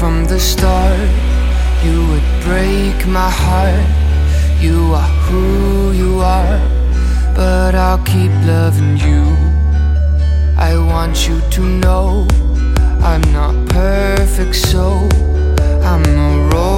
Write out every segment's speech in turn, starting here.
from the start you would break my heart. You are who you are, but I'll keep loving you. I want you to know I'm not perfect, so I'm a rolling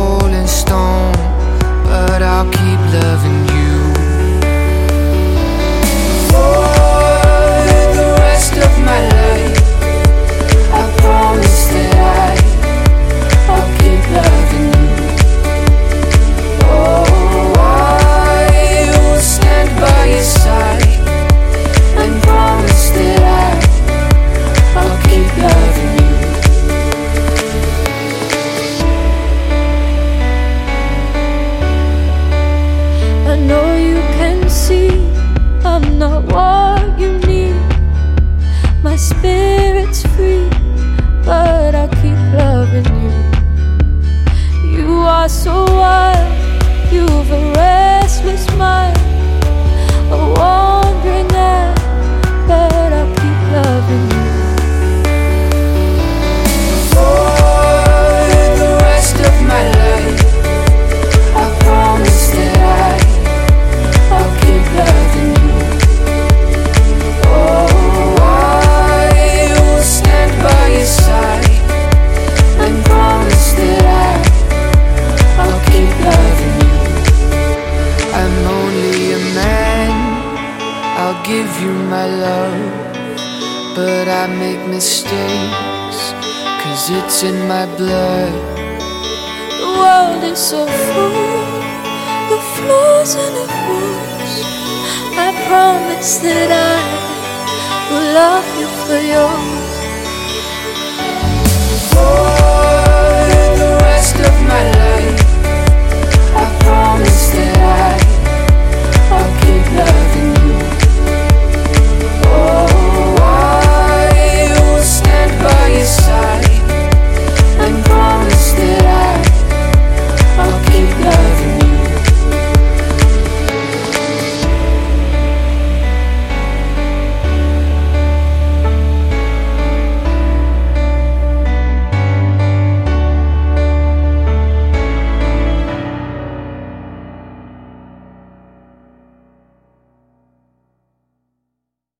give you my love, but I make mistakes, cause it's in my blood. The world is so full of flaws and of wounds. I promise that I will love you for yours.